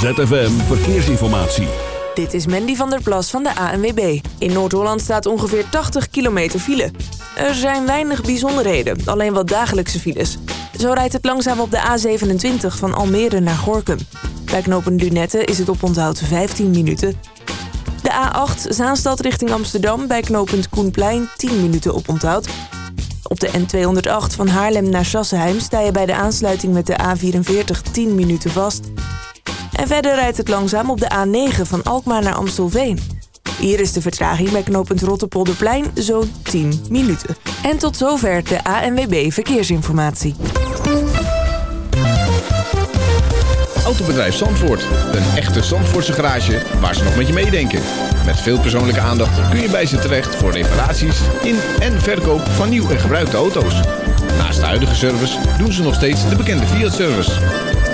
ZFM Verkeersinformatie. Dit is Mandy van der Plas van de ANWB. In Noord-Holland staat ongeveer 80 kilometer file. Er zijn weinig bijzonderheden, alleen wat dagelijkse files. Zo rijdt het langzaam op de A27 van Almere naar Gorkum. Bij knooppunt Lunette is het oponthoud 15 minuten. De A8 Zaanstad richting Amsterdam bij knooppunt Koenplein 10 minuten oponthoud. Op de N208 van Haarlem naar Sassenheim sta je bij de aansluiting met de A44 10 minuten vast. En verder rijdt het langzaam op de A9 van Alkmaar naar Amstelveen. Hier is de vertraging bij knooppunt Rotterpolderplein zo'n 10 minuten. En tot zover de ANWB Verkeersinformatie. Autobedrijf Zandvoort. Een echte Zandvoortse garage waar ze nog met je meedenken. Met veel persoonlijke aandacht kun je bij ze terecht voor reparaties in en verkoop van nieuw en gebruikte auto's. Naast de huidige service doen ze nog steeds de bekende Fiat-service.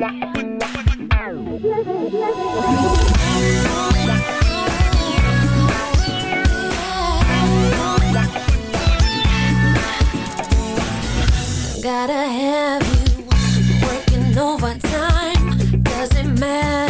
Gotta have you working overtime. Doesn't matter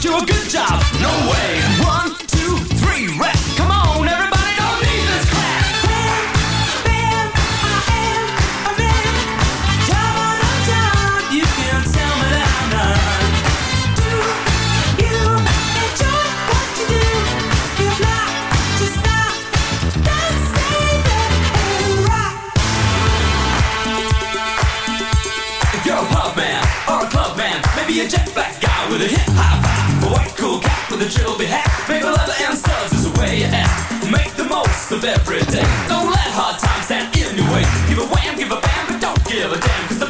do a good job. No way. One, two, three, rap. Come on, everybody, don't need this crap. Ben, ben, I am a man. Job on a job, you can tell me that I'm not. Do you enjoy what you do? If not, just stop. Don't stay there and rock. If you're a pub man or a club man, maybe a jet black guy with a hip hop the drill, be hacked. a leather, and studs is the way you act. Make the most of every day. Don't let hard times stand in your way. Give a wham, give a bam, but don't give a damn. Cause the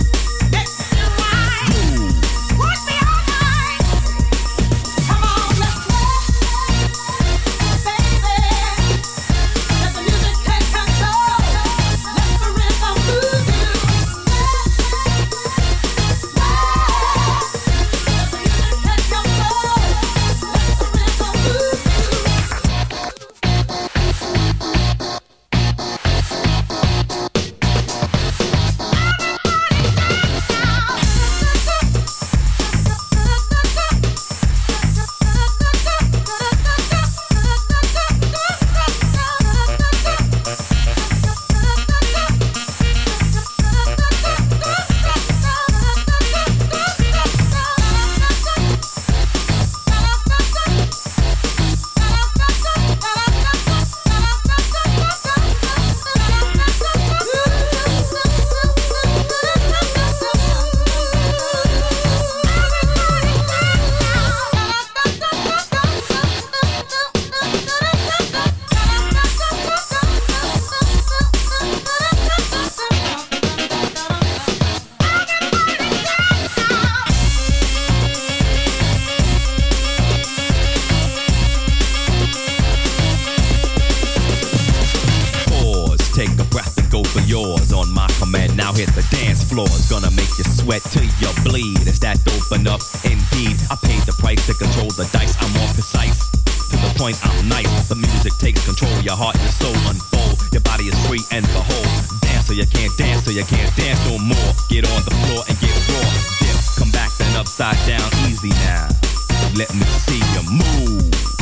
sweat till you bleed. Is that dope enough? Indeed, I paid the price to control the dice. I'm more precise. To the point, I'm nice. The music takes control. Your heart and soul unfold. Your body is free and behold. Dance so you can't dance, so you can't dance no more. Get on the floor and get raw. Dip, come back then upside down, easy now. Let me see you. Move.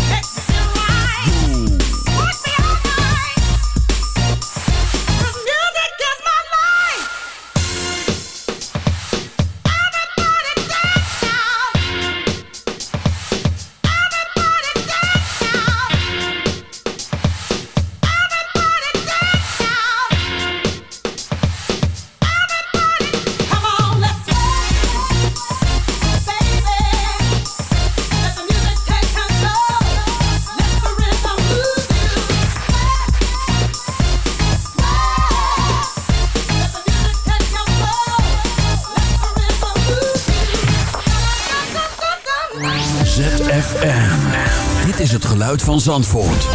Zandvoort.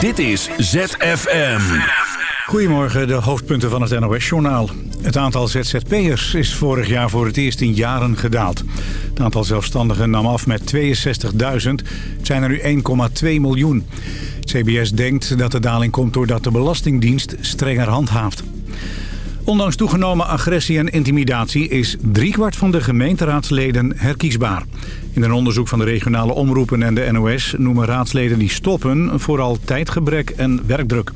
Dit is ZFM. Goedemorgen, de hoofdpunten van het NOS-journaal. Het aantal ZZP'ers is vorig jaar voor het eerst in jaren gedaald. Het aantal zelfstandigen nam af met 62.000. Het zijn er nu 1,2 miljoen. CBS denkt dat de daling komt doordat de Belastingdienst strenger handhaaft. Ondanks toegenomen agressie en intimidatie is driekwart van de gemeenteraadsleden herkiesbaar. In een onderzoek van de regionale omroepen en de NOS noemen raadsleden die stoppen vooral tijdgebrek en werkdruk.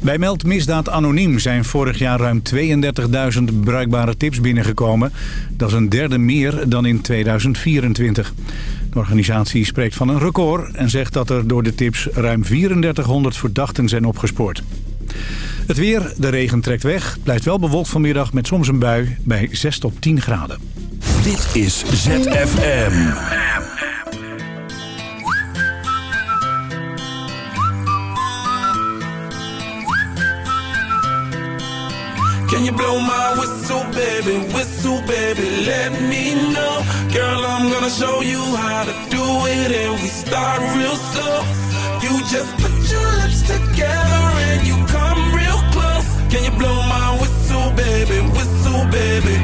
Bij Meld Misdaad Anoniem zijn vorig jaar ruim 32.000 bruikbare tips binnengekomen. Dat is een derde meer dan in 2024. De organisatie spreekt van een record en zegt dat er door de tips ruim 3400 verdachten zijn opgespoord. Het weer, de regen trekt weg, blijft wel bewolkt vanmiddag met soms een bui bij 6 tot 10 graden. Dit is ZFM. Can you blow my whistle, baby? Whistle, baby, let me know. Girl, I'm gonna show you how to do it, and we start real slow. You just put your lips together and you. Can you blow my whistle, baby? Whistle, baby.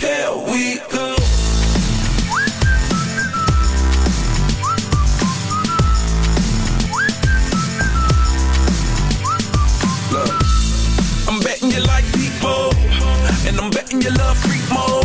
Here we go. Look, I'm betting you like people, and I'm betting you love freak mode,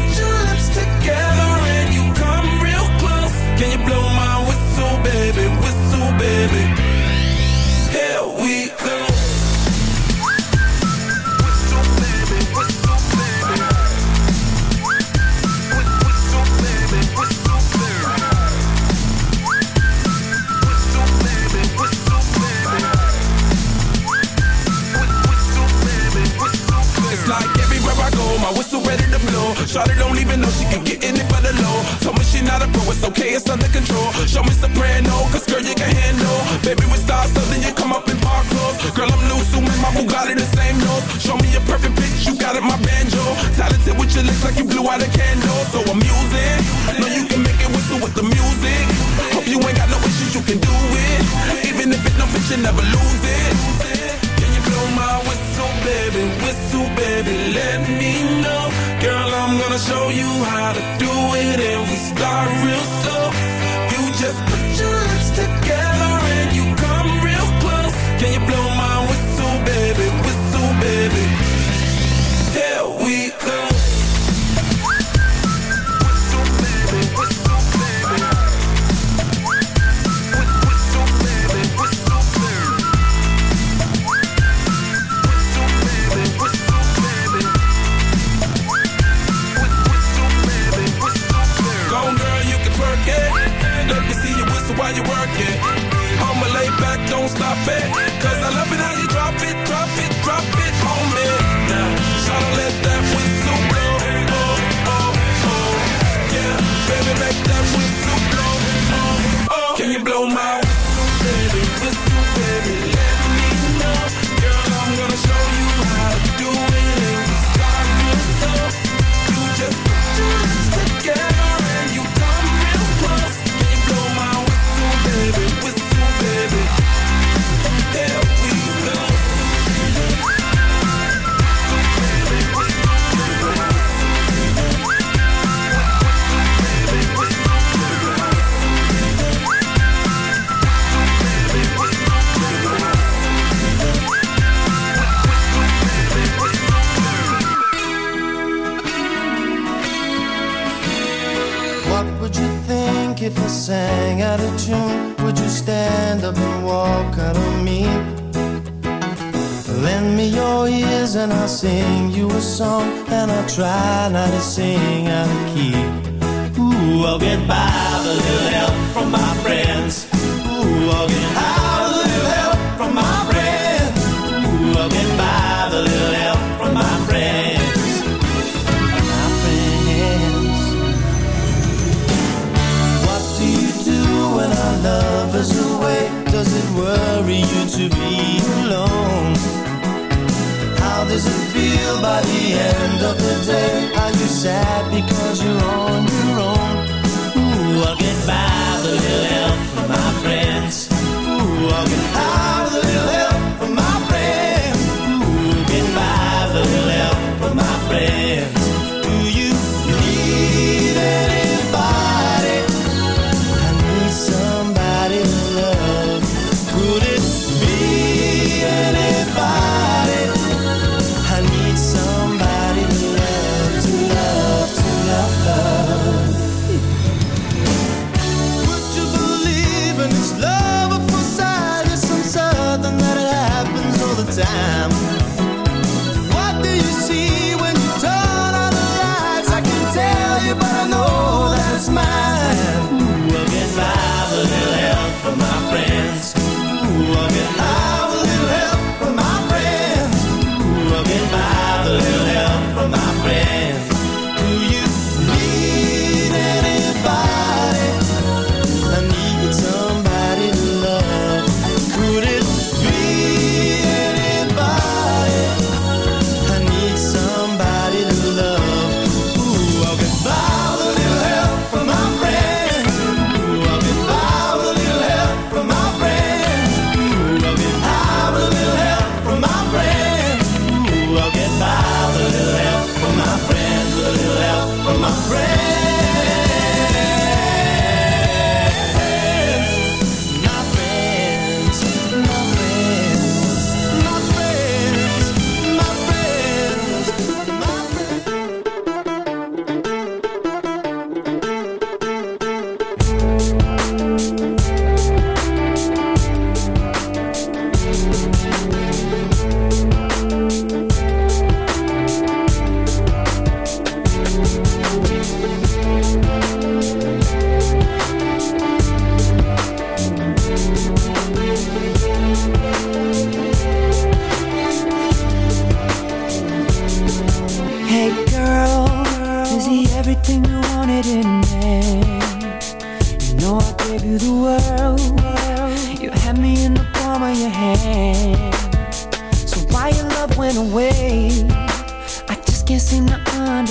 time.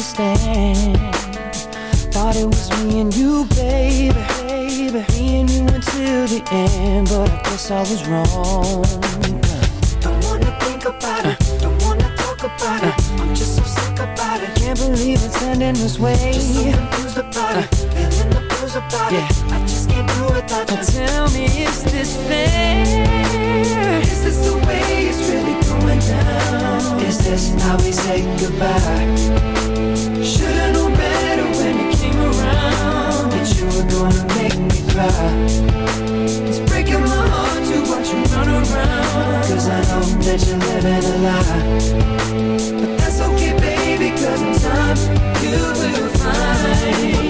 understand. Thought it was me and you, baby, baby. Me and you until the end, but I guess I was wrong. Don't wanna think about it, don't wanna talk about it. I'm just so sick about it. Can't believe it's ending this way. Just so confused about it, feeling the blues about yeah. it. I just can't do it without you. Now tell me, is this fair? Is is this how we say goodbye? Should've known better when you came around that you were gonna make me cry. It's breaking my heart to watch you run around. Cause I know that you're living a lie. But that's okay, baby, cause in time you will find.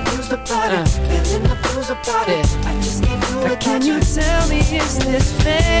about. I just can't do it. Can you tell me is this fair?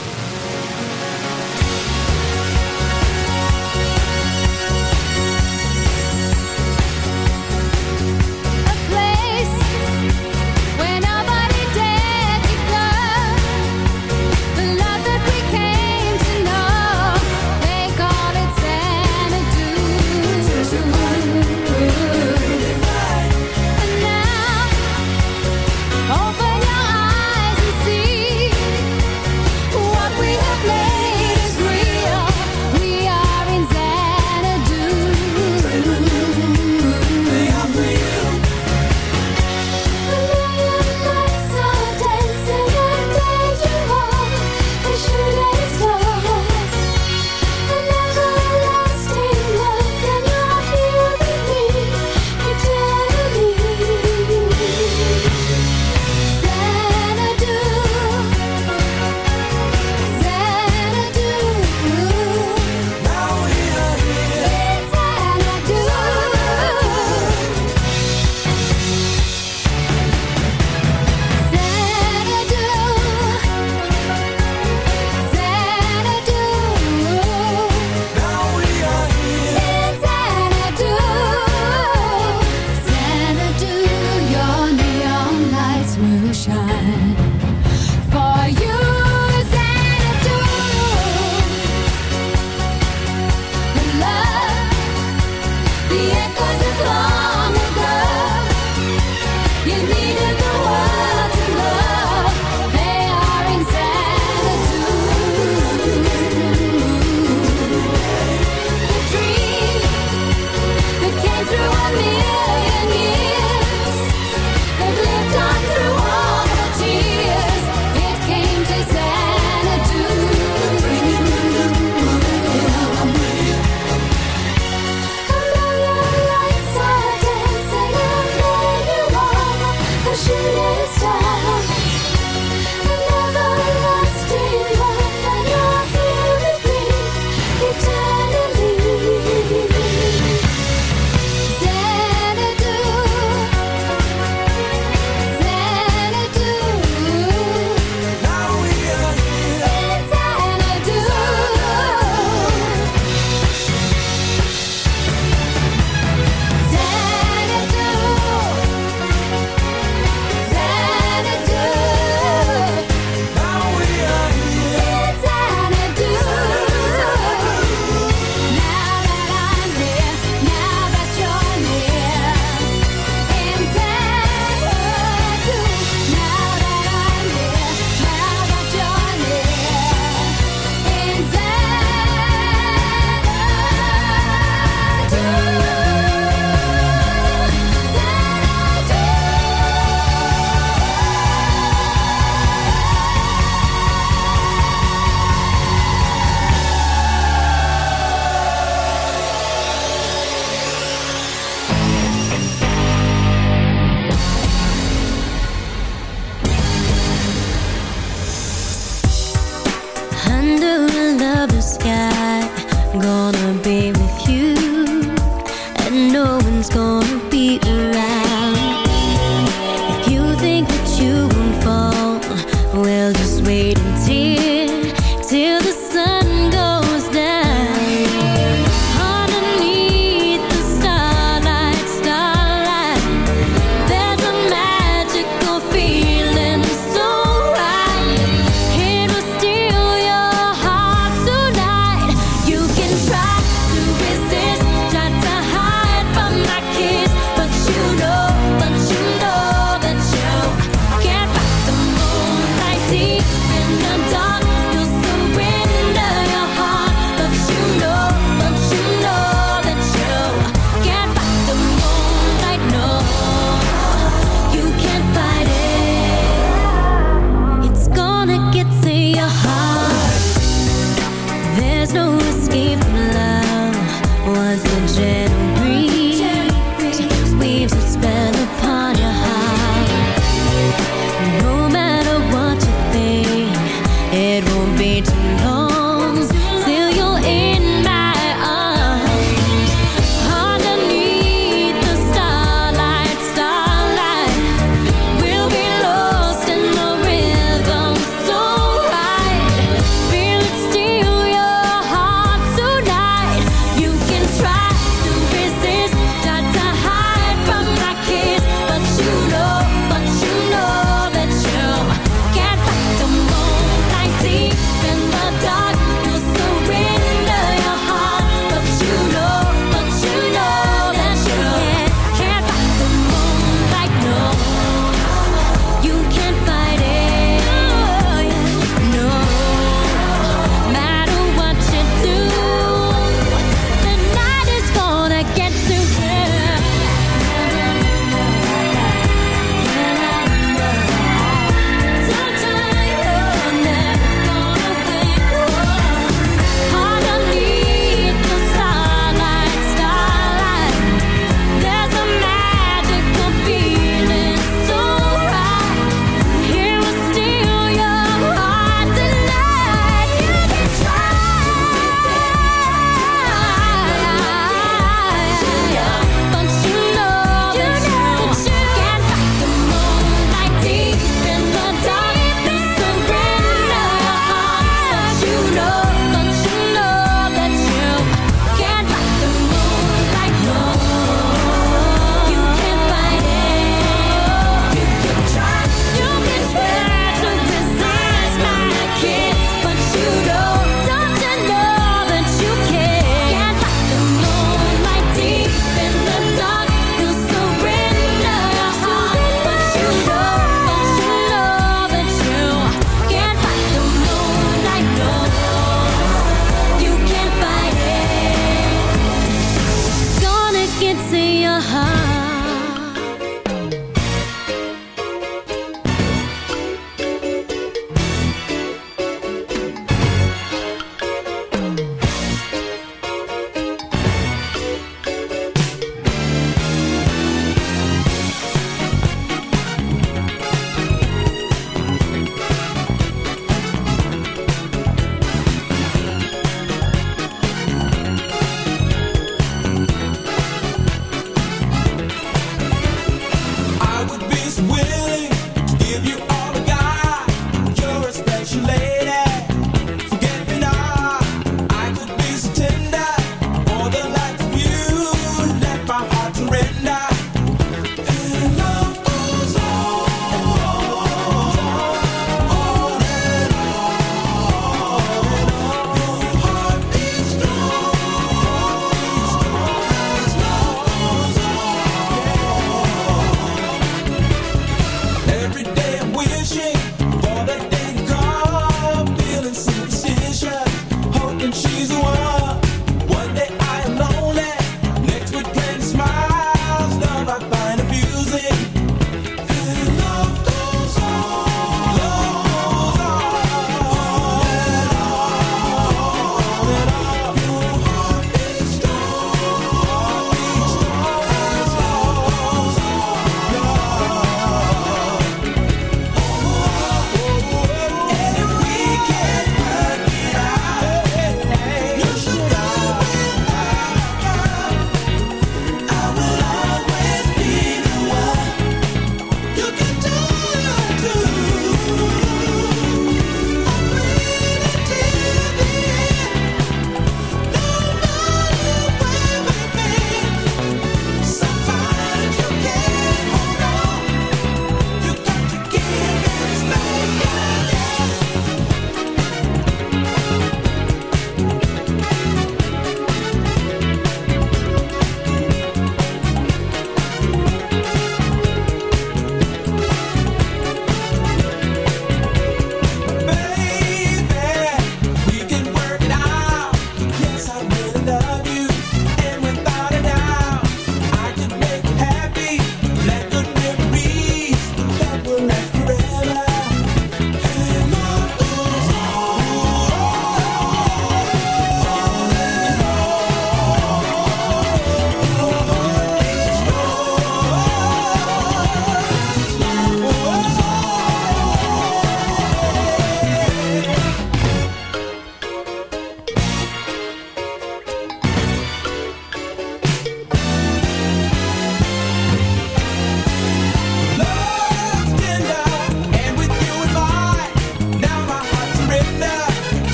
too long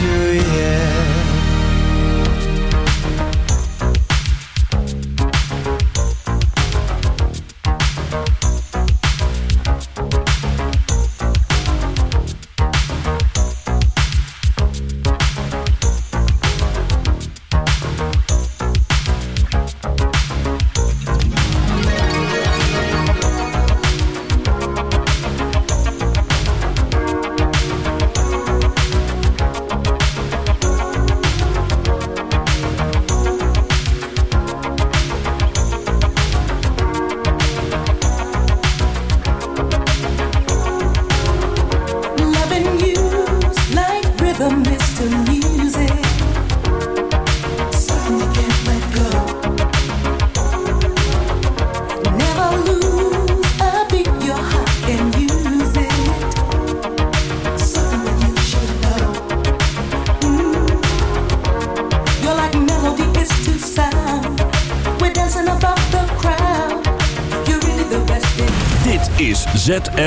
haven't